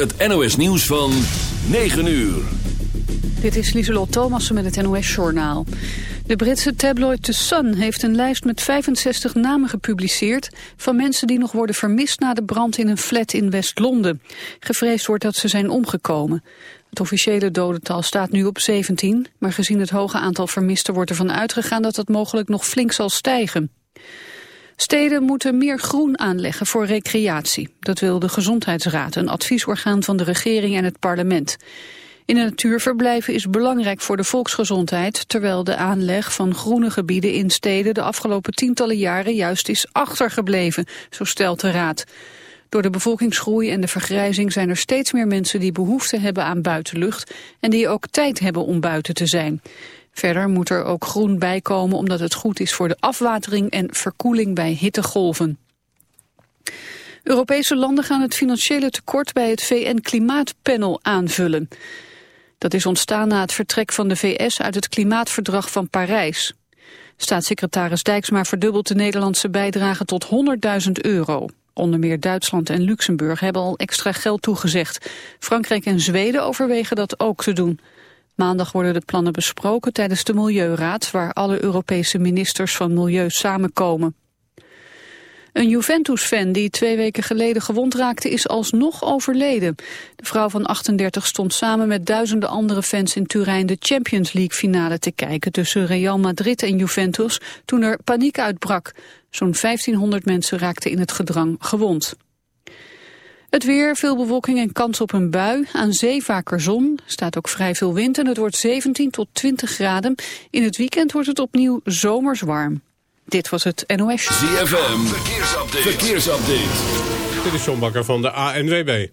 het NOS nieuws van 9 uur. Dit is Lieselot Thomassen met het NOS-journaal. De Britse tabloid The Sun heeft een lijst met 65 namen gepubliceerd... van mensen die nog worden vermist na de brand in een flat in West-Londen. Gevreesd wordt dat ze zijn omgekomen. Het officiële dodental staat nu op 17... maar gezien het hoge aantal vermisten wordt ervan uitgegaan... dat het mogelijk nog flink zal stijgen. Steden moeten meer groen aanleggen voor recreatie. Dat wil de Gezondheidsraad, een adviesorgaan van de regering en het parlement. In de natuurverblijven is belangrijk voor de volksgezondheid... terwijl de aanleg van groene gebieden in steden... de afgelopen tientallen jaren juist is achtergebleven, zo stelt de raad. Door de bevolkingsgroei en de vergrijzing zijn er steeds meer mensen... die behoefte hebben aan buitenlucht en die ook tijd hebben om buiten te zijn. Verder moet er ook groen bijkomen omdat het goed is voor de afwatering en verkoeling bij hittegolven. Europese landen gaan het financiële tekort bij het VN-klimaatpanel aanvullen. Dat is ontstaan na het vertrek van de VS uit het klimaatverdrag van Parijs. Staatssecretaris Dijksma verdubbelt de Nederlandse bijdrage tot 100.000 euro. Onder meer Duitsland en Luxemburg hebben al extra geld toegezegd. Frankrijk en Zweden overwegen dat ook te doen. Maandag worden de plannen besproken tijdens de Milieuraad... waar alle Europese ministers van Milieu samenkomen. Een Juventus-fan die twee weken geleden gewond raakte is alsnog overleden. De vrouw van 38 stond samen met duizenden andere fans in Turijn de Champions League finale te kijken tussen Real Madrid en Juventus toen er paniek uitbrak. Zo'n 1500 mensen raakten in het gedrang gewond. Het weer, veel bewolking en kans op een bui. Aan zee vaker zon, staat ook vrij veel wind en het wordt 17 tot 20 graden. In het weekend wordt het opnieuw zomers warm. Dit was het NOS. ZFM, verkeersupdate. verkeersupdate. Dit is John Bakker van de ANWB.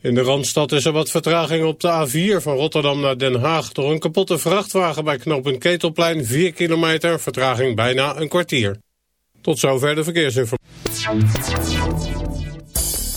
In de Randstad is er wat vertraging op de A4 van Rotterdam naar Den Haag... door een kapotte vrachtwagen bij knooppunt Ketelplein, 4 kilometer, vertraging bijna een kwartier. Tot zover de verkeersinformatie.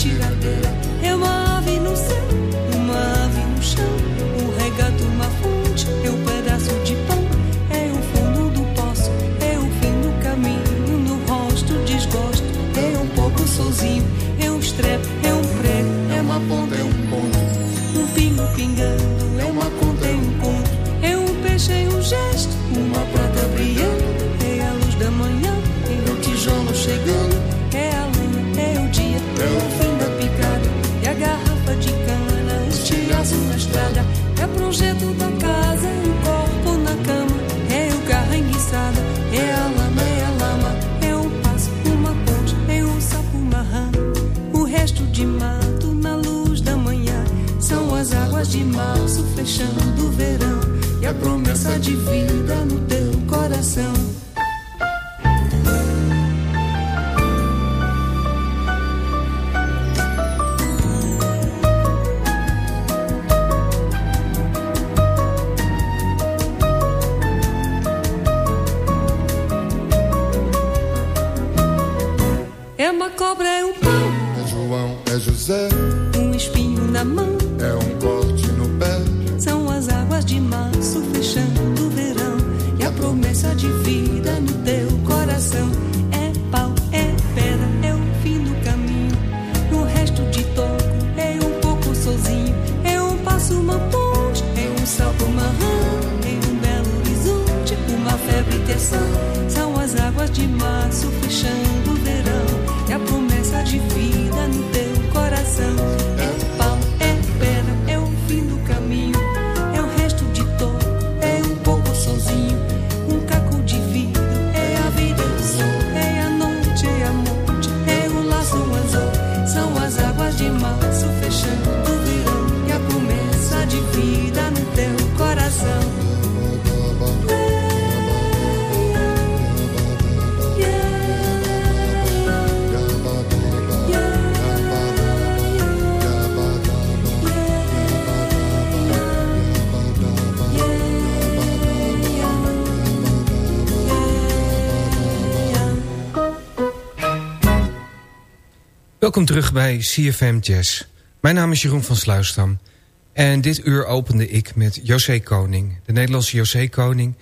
te agradeço. De vida no teu coração. É uma cobra, é um pão, É João, é José, um espinho na mão. é um corte a promessa de Welkom terug bij CFM Jazz. Mijn naam is Jeroen van Sluisdam. En dit uur opende ik met José Koning. De Nederlandse José Koning.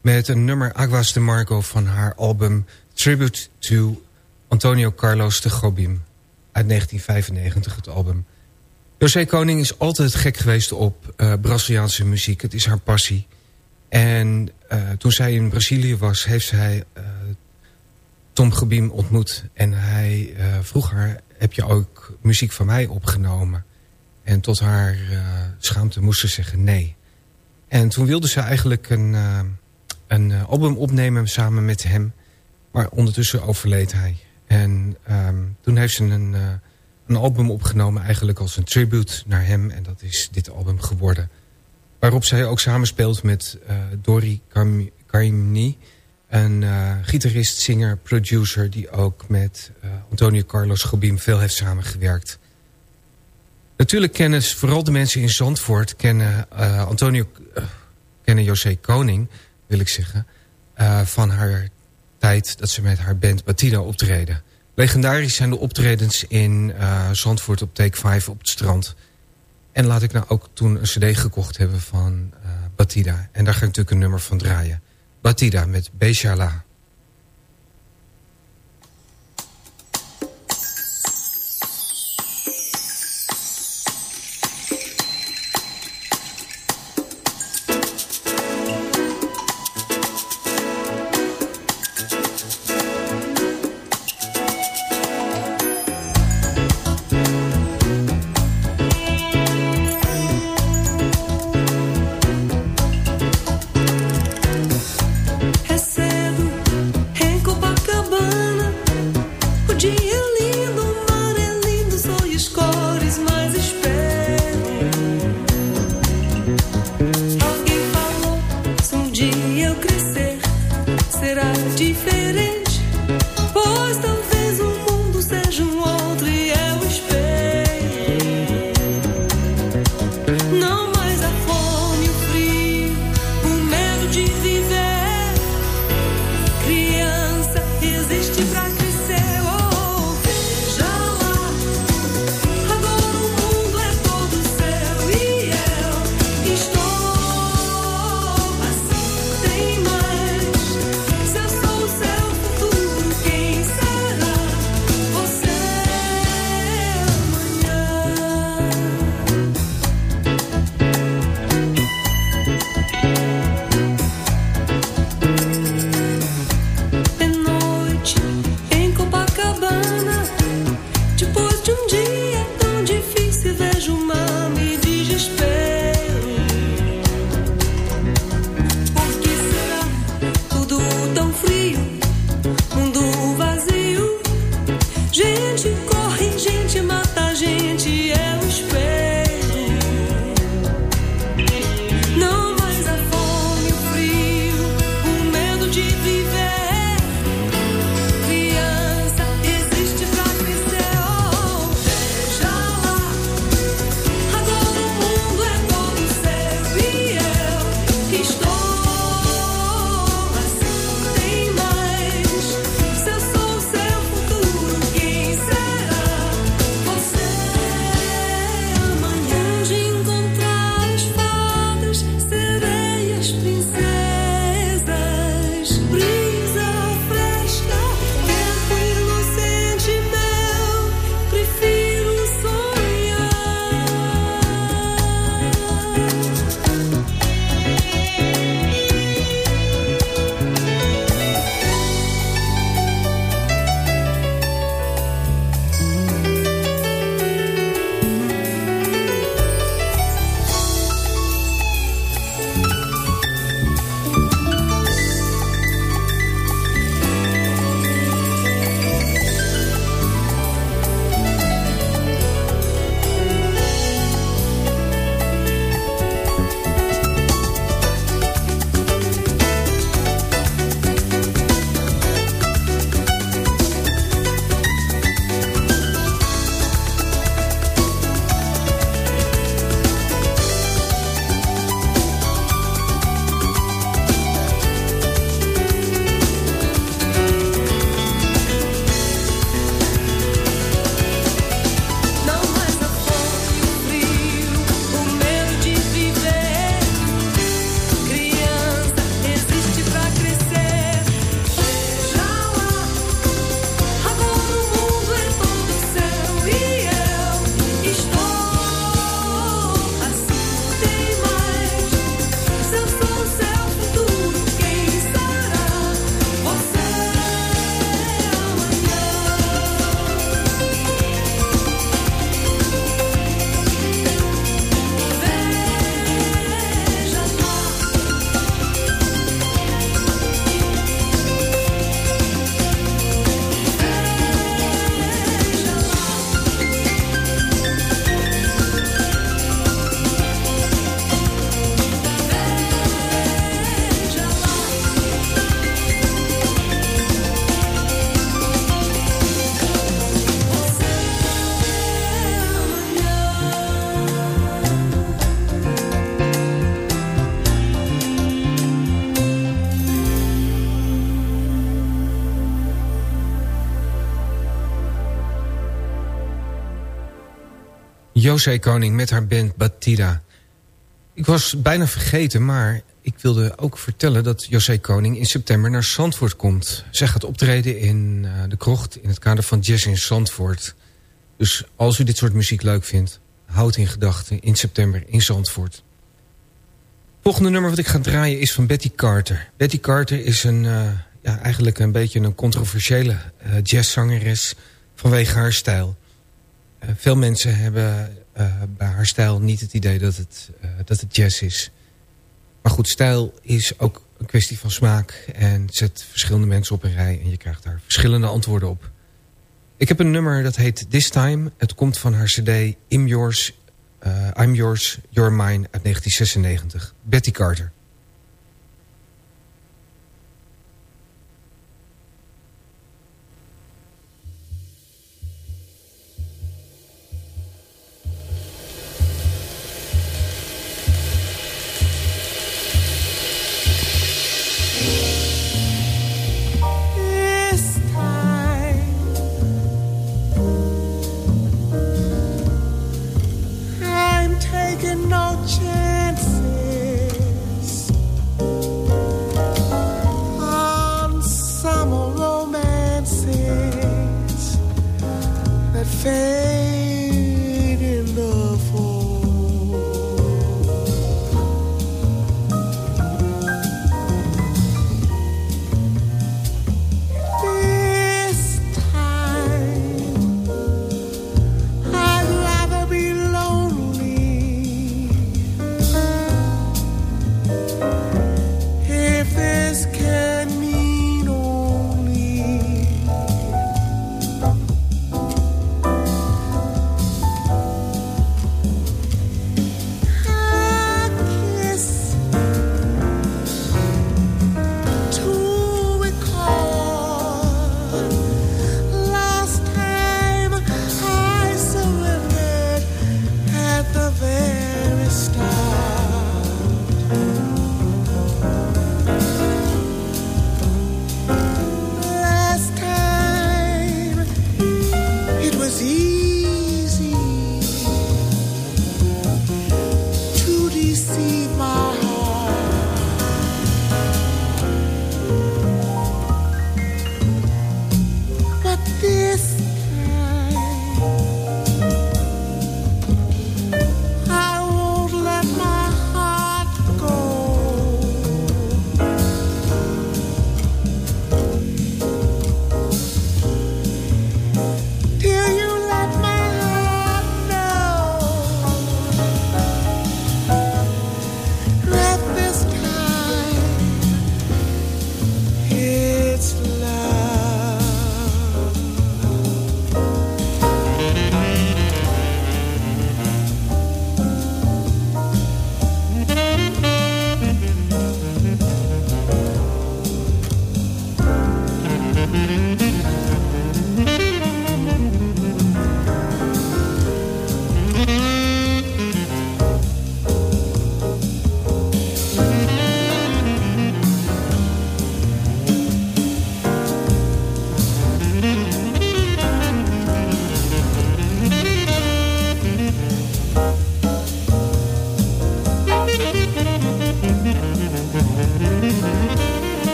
Met een nummer Aguas de Marco van haar album Tribute to Antonio Carlos de Gobim. Uit 1995 het album. José Koning is altijd gek geweest op uh, Braziliaanse muziek. Het is haar passie. En uh, toen zij in Brazilië was, heeft zij... Uh, Tom Gebiem ontmoet. En hij uh, vroeg haar, heb je ook muziek van mij opgenomen? En tot haar uh, schaamte moest ze zeggen nee. En toen wilde ze eigenlijk een, uh, een album opnemen samen met hem. Maar ondertussen overleed hij. En um, toen heeft ze een, een album opgenomen eigenlijk als een tribute naar hem. En dat is dit album geworden. Waarop zij ook samenspeelt met Dori Caymmi... Een uh, gitarist, zinger, producer... die ook met uh, Antonio Carlos Gobim veel heeft samengewerkt. Natuurlijk kennen vooral de mensen in Zandvoort... kennen uh, Antonio... kennen José Koning, wil ik zeggen... van haar tijd dat ze met haar band Batida optreden. Legendarisch zijn de optredens in Zandvoort op Take 5 op het strand. En laat ik nou ook toen een cd gekocht hebben van Batida. En daar ga ik natuurlijk een nummer van draaien. Batida met Beshala. José Koning met haar band Batida. Ik was bijna vergeten, maar ik wilde ook vertellen dat José Koning in september naar Zandvoort komt. Zij gaat optreden in uh, de krocht in het kader van Jazz in Zandvoort. Dus als u dit soort muziek leuk vindt, houd in gedachten in september in Zandvoort. Volgende nummer wat ik ga draaien is van Betty Carter. Betty Carter is een, uh, ja, eigenlijk een beetje een controversiële uh, jazzzangeres vanwege haar stijl. Veel mensen hebben bij haar stijl niet het idee dat het, dat het jazz is. Maar goed, stijl is ook een kwestie van smaak. En zet verschillende mensen op een rij en je krijgt daar verschillende antwoorden op. Ik heb een nummer dat heet This Time. Het komt van haar cd I'm Yours, uh, I'm Yours, You're Mine uit 1996. Betty Carter.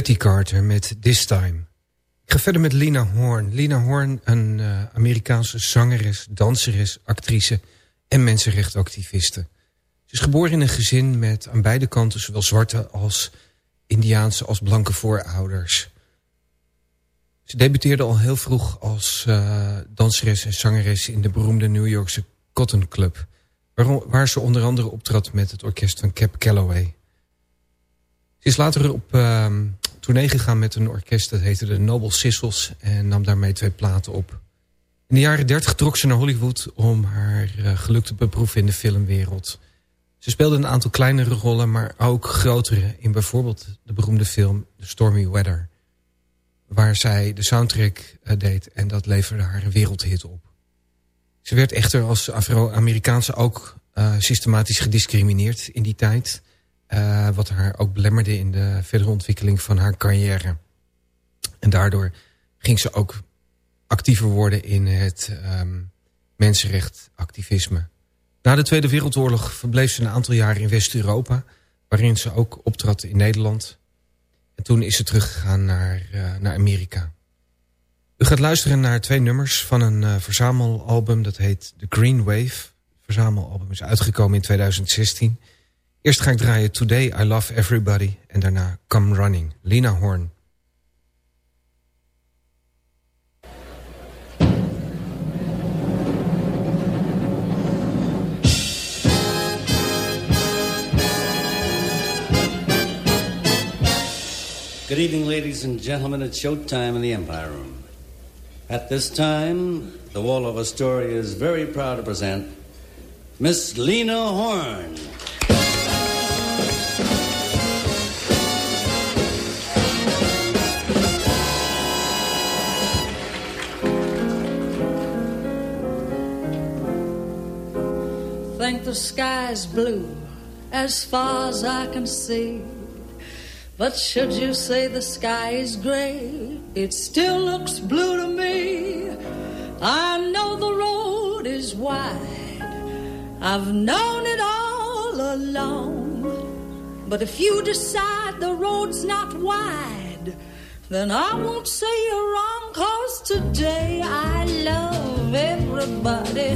Betty Carter met This Time. Ik ga verder met Lina Horn. Lina Horn, een eh, Amerikaanse zangeres, danseres, actrice en mensenrechtenactiviste. Ze is geboren in een gezin met aan beide kanten zowel zwarte als Indiaanse als blanke voorouders. Ze debuteerde al heel vroeg als eh, danseres en zangeres in de beroemde New Yorkse Cotton Club. Waar, waar ze onder andere optrad met het orkest van Cap Calloway. Ze is later op ehm tournee gegaan met een orkest dat heette de Noble Sissels en nam daarmee twee platen op. In de jaren dertig trok ze naar Hollywood om haar eh, geluk te beproeven in de filmwereld. Ze speelde een aantal kleinere rollen, maar ook grotere in bijvoorbeeld de beroemde film The Stormy Weather. Waar zij de soundtrack eh, deed en dat leverde haar een wereldhit op. Ze werd echter als Afro-Amerikaanse ook eh, systematisch gediscrimineerd in die tijd... Uh, wat haar ook belemmerde in de verdere ontwikkeling van haar carrière. En daardoor ging ze ook actiever worden in het um, mensenrechtactivisme. Na de Tweede Wereldoorlog verbleef ze een aantal jaren in West-Europa... waarin ze ook optrad in Nederland. En toen is ze teruggegaan naar, uh, naar Amerika. U gaat luisteren naar twee nummers van een uh, verzamelalbum... dat heet The Green Wave. Het verzamelalbum is uitgekomen in 2016... Eerst ga ik draaien Today I Love Everybody en daarna Come Running, Lina Horn. Good evening, ladies and gentlemen. It's showtime in the Empire Room. At this time, the Wall Waldorf Astoria is very proud to present Miss Lena Horn. Think the sky's blue as far as I can see. But should you say the sky is gray, it still looks blue to me. I know the road is wide, I've known it all along. But if you decide the road's not wide, then I won't say you're wrong, cause today I love everybody,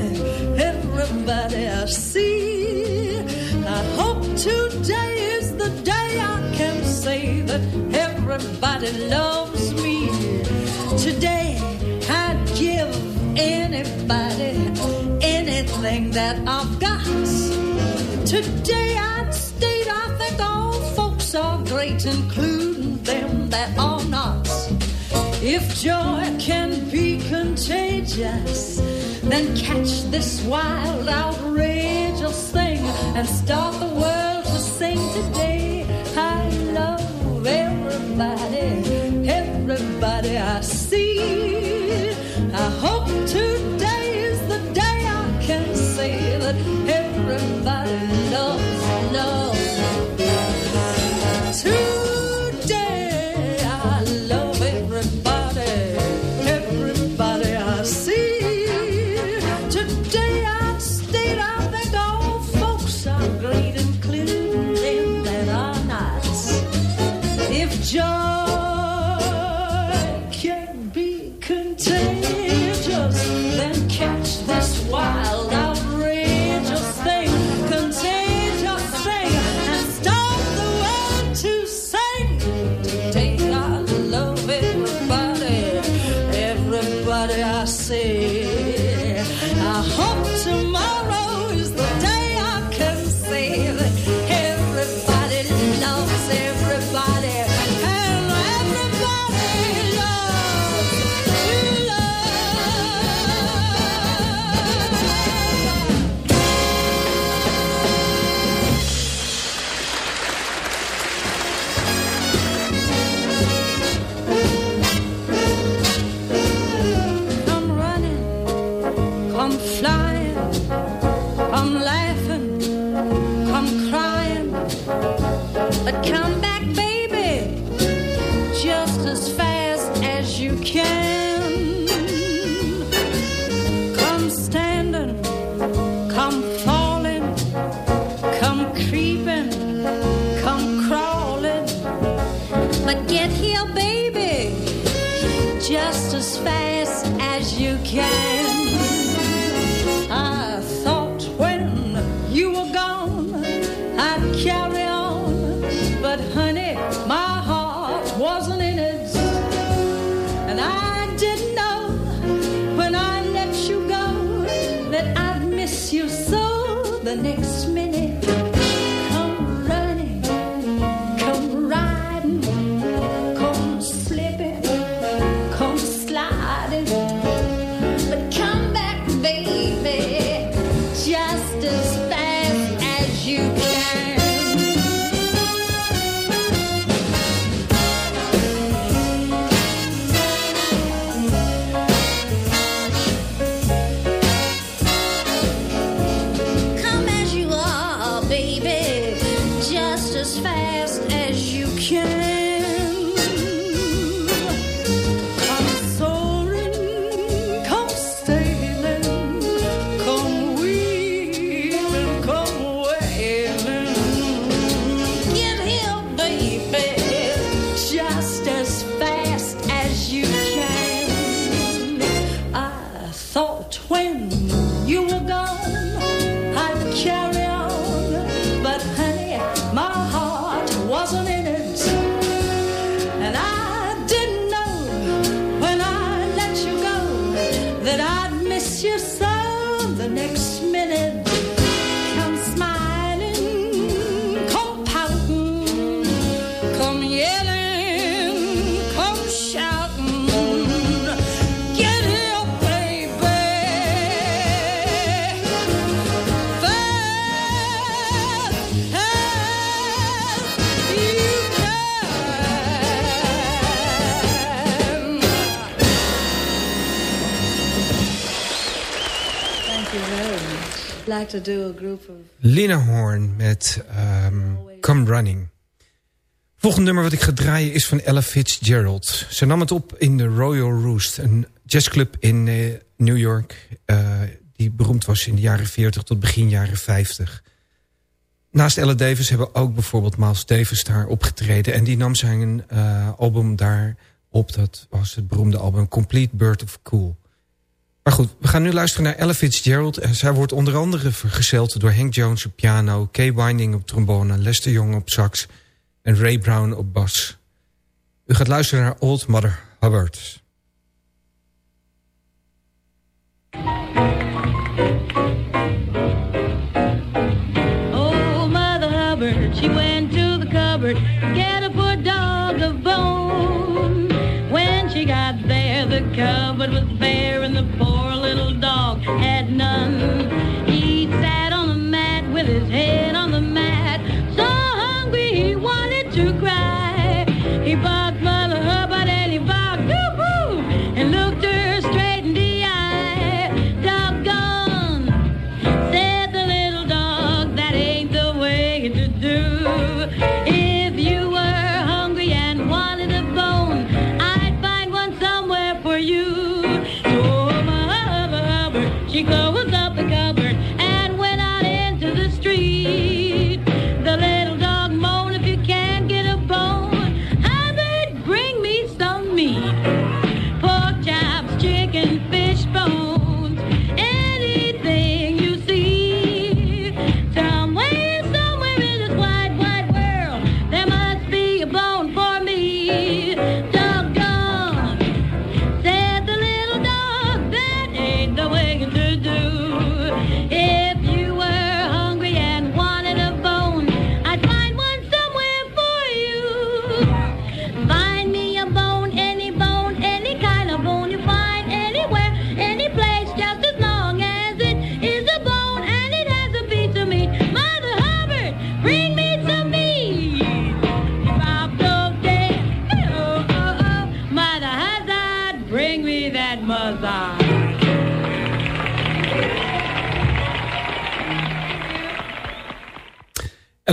everybody I see. I hope today is the day I can say that everybody loves me. Today I'd give anybody anything that I've got. Today I'd including them that are not. If joy can be contagious, then catch this wild, outrageous thing and start the world to sing today. I love everybody, everybody I see. come laughing, come crying, but come back. Lina Horn met ehm, Come Running. Volgende nummer wat ik ga draaien is van Ella Fitzgerald. Ze nam het op in de Royal Roost, een jazzclub in eh, New York... Eh, die beroemd was in de jaren 40 tot begin jaren 50. Naast Ella Davis hebben ook bijvoorbeeld Miles Davis daar opgetreden... en die nam zijn eh, album daar op. Dat was het beroemde album Complete Bird of Cool... Maar goed, we gaan nu luisteren naar Ella Fitzgerald. En zij wordt onder andere vergezeld door Hank Jones op piano... Kay Winding op trombone, Lester Young op sax... en Ray Brown op bas. U gaat luisteren naar Old Mother Hubbard...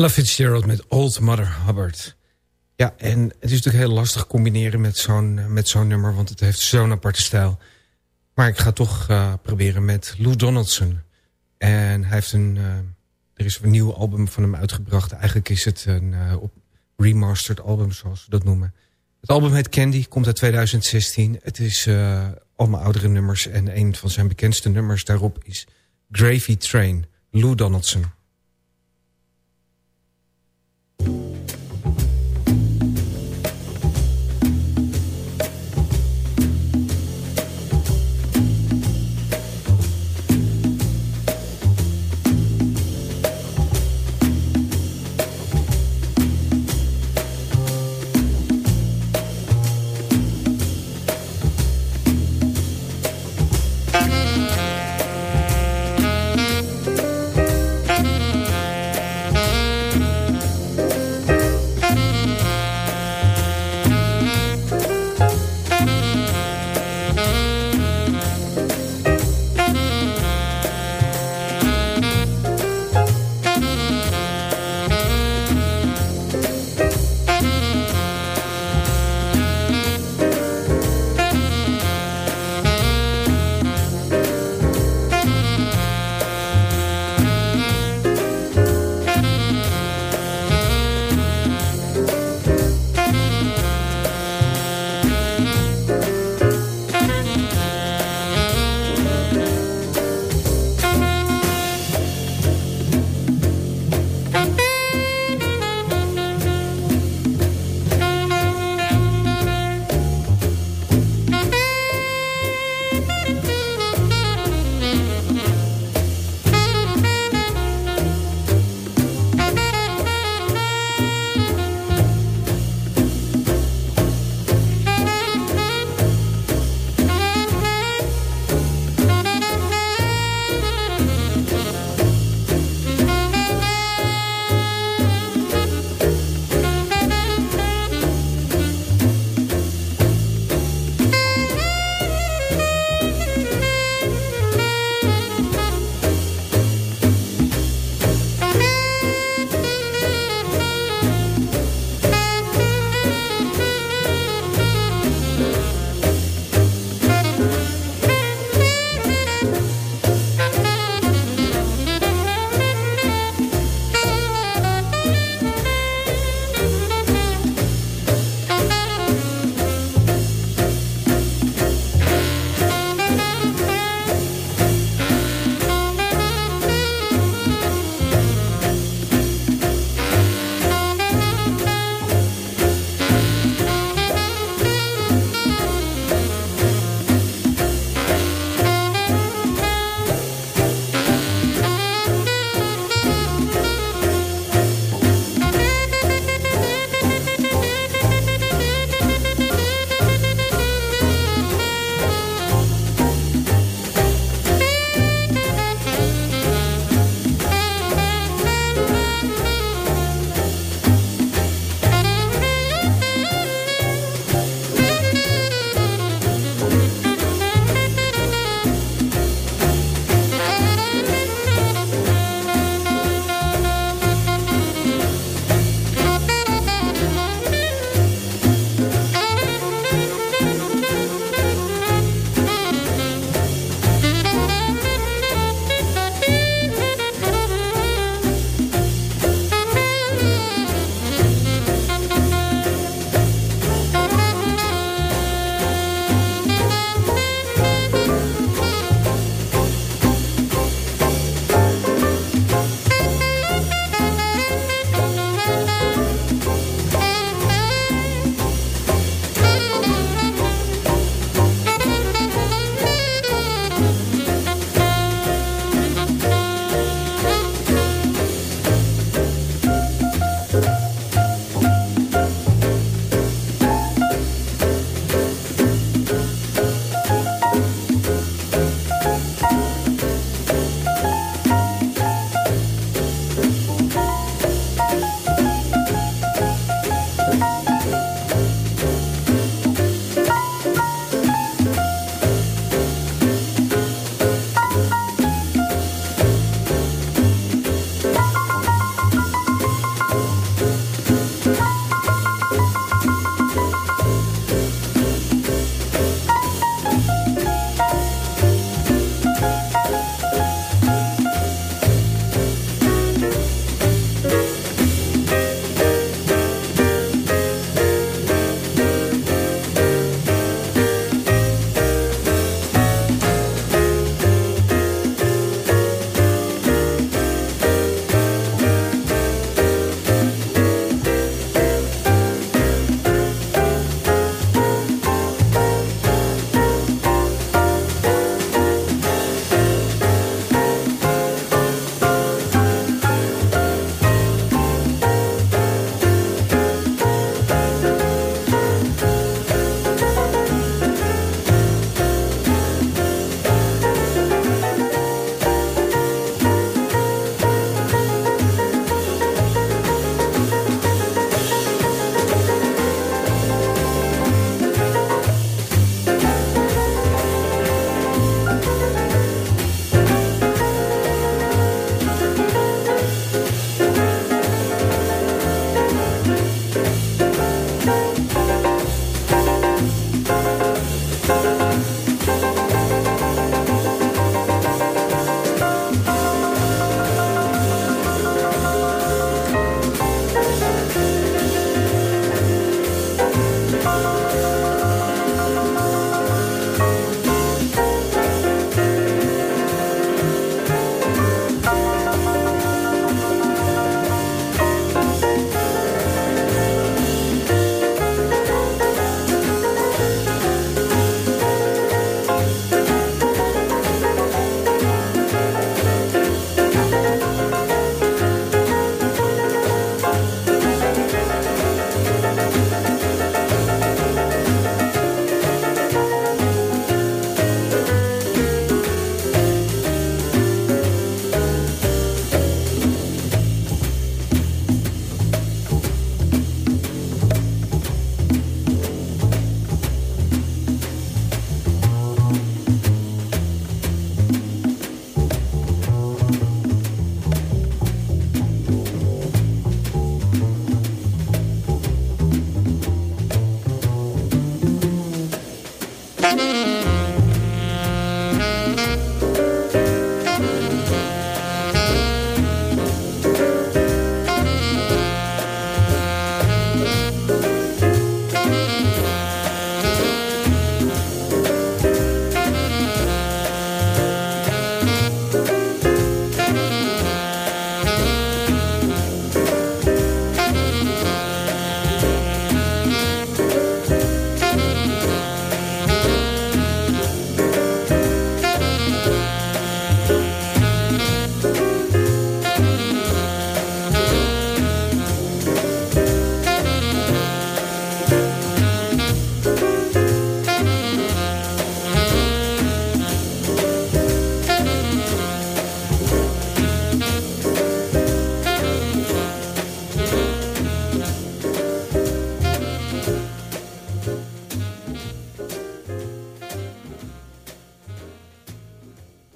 Ella Fitzgerald met Old Mother Hubbard. Ja, en het is natuurlijk heel lastig combineren met zo'n zo'n nummer... want het heeft zo'n aparte stijl. Maar ik ga toch uh, proberen met Lou Donaldson. En hij heeft een... Uh, er is een nieuw album van hem uitgebracht. Eigenlijk is het een uh, remastered album, zoals we dat noemen. Het album heet Candy, komt uit 2016. Het is allemaal oudere nummers. En een van zijn bekendste nummers daarop is Gravy Train. Lou Donaldson.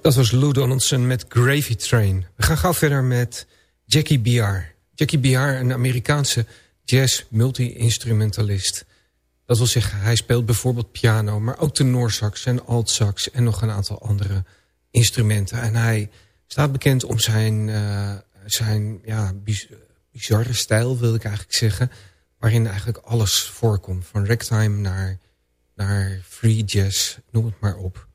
Dat was Lou Donaldson met Gravy Train. We gaan gauw verder met Jackie BR. Jackie BR, een Amerikaanse jazz multi-instrumentalist. Dat wil zeggen, hij speelt bijvoorbeeld piano... maar ook tenorsax en altsax en nog een aantal andere instrumenten. En hij staat bekend om zijn, uh, zijn ja, bizarre stijl, wil ik eigenlijk zeggen... waarin eigenlijk alles voorkomt, van ragtime naar, naar free jazz, noem het maar op.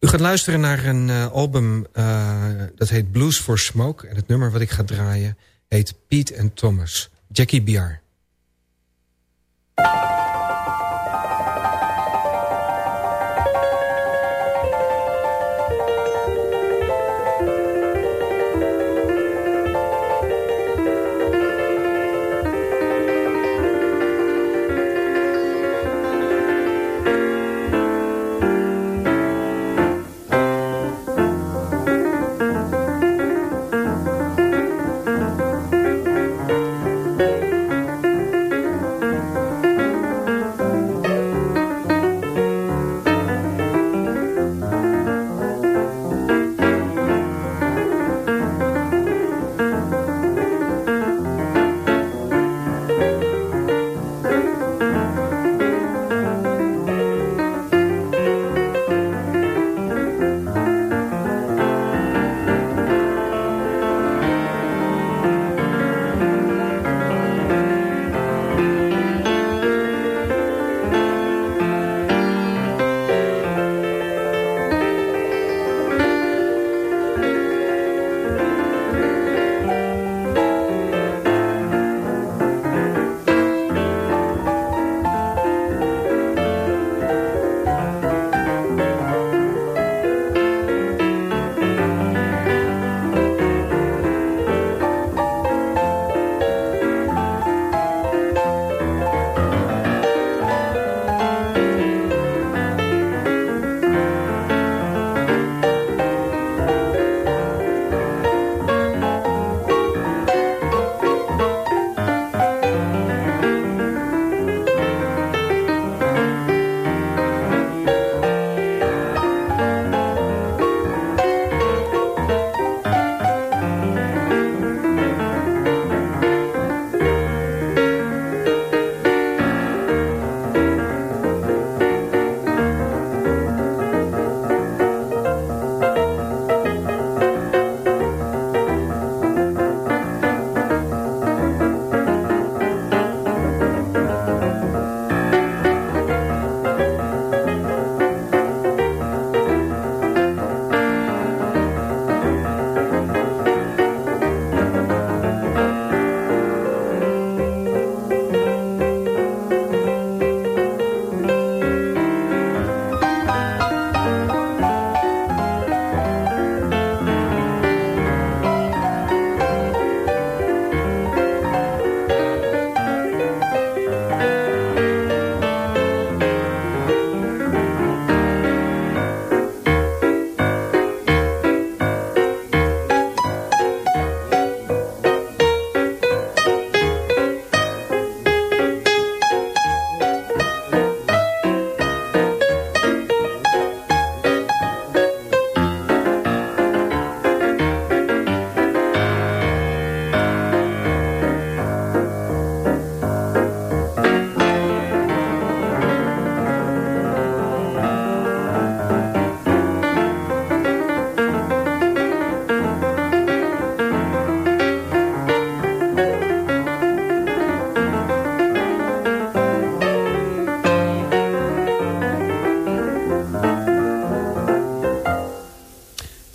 U gaat luisteren naar een uh, album uh, dat heet Blues for Smoke. En het nummer wat ik ga draaien heet Pete and Thomas. Jackie Biar.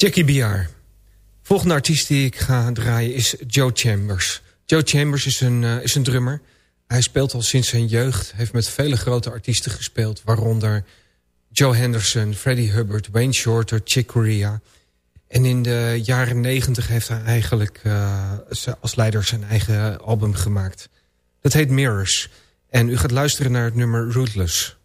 Jackie BR. Volgende artiest die ik ga draaien is Joe Chambers. Joe Chambers is een, uh, is een drummer. Hij speelt al sinds zijn jeugd. Heeft met vele grote artiesten gespeeld. Waaronder Joe Henderson, Freddie Hubbard, Wayne Shorter, Chick Corea. En in de jaren negentig heeft hij eigenlijk uh, als leider zijn eigen album gemaakt. Dat heet Mirrors. En u gaat luisteren naar het nummer Rootless.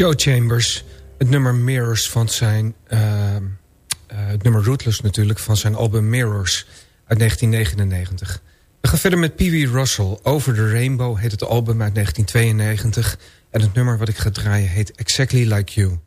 Joe Chambers. Het nummer Mirrors van zijn... Uh, uh, het nummer Rootless natuurlijk van zijn album Mirrors uit 1999. We gaan verder met Pee Wee Russell. Over the Rainbow heet het album uit 1992. En het nummer wat ik ga draaien heet Exactly Like You.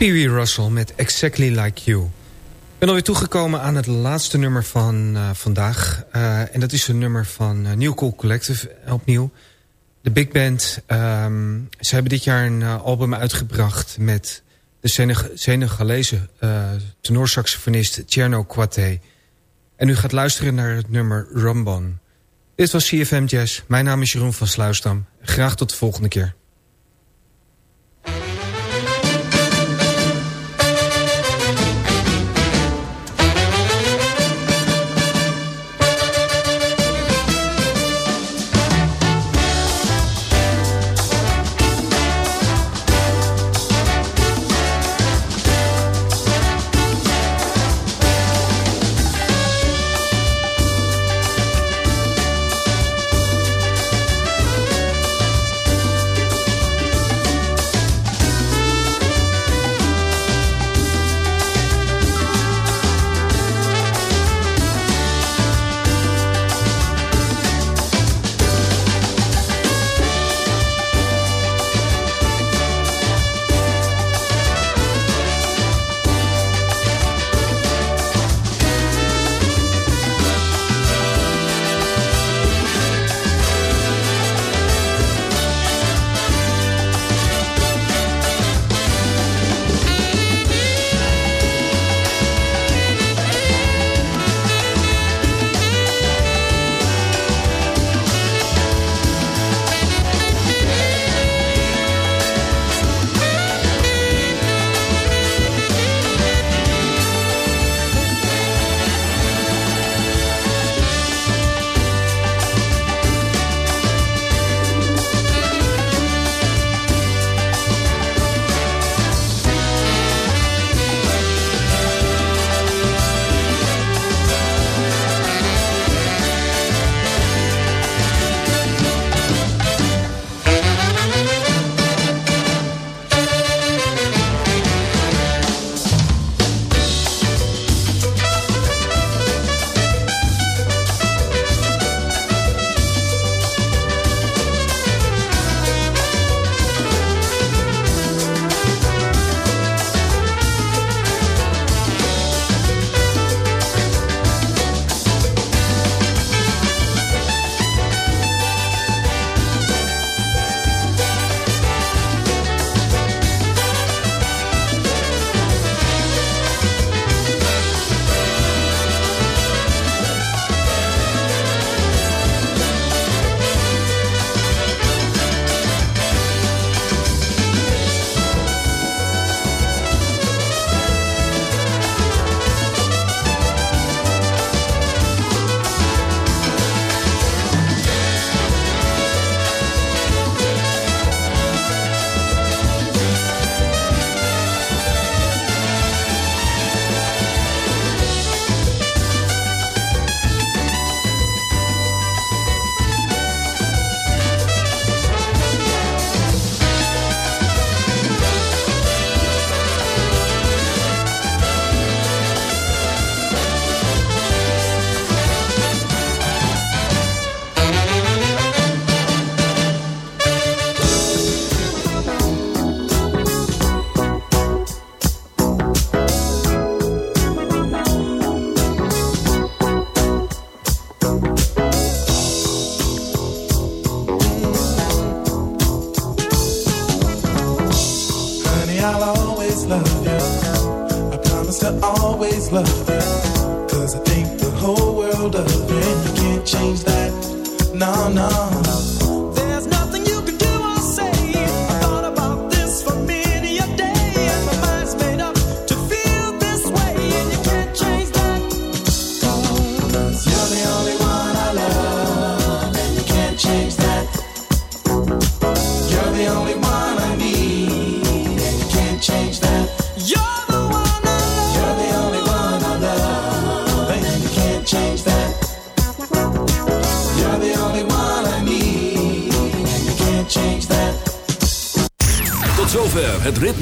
Pee Wee Russell met Exactly Like You. Ik ben alweer toegekomen aan het laatste nummer van uh, vandaag. Uh, en dat is een nummer van uh, New Cool Collective opnieuw. De big band. Um, ze hebben dit jaar een album uitgebracht met de Seneg Senegalese tenorsaxofonist Tierno Quate. En u gaat luisteren naar het nummer Rumbon. Dit was CFM Jazz. Mijn naam is Jeroen van Sluisdam. Graag tot de volgende keer.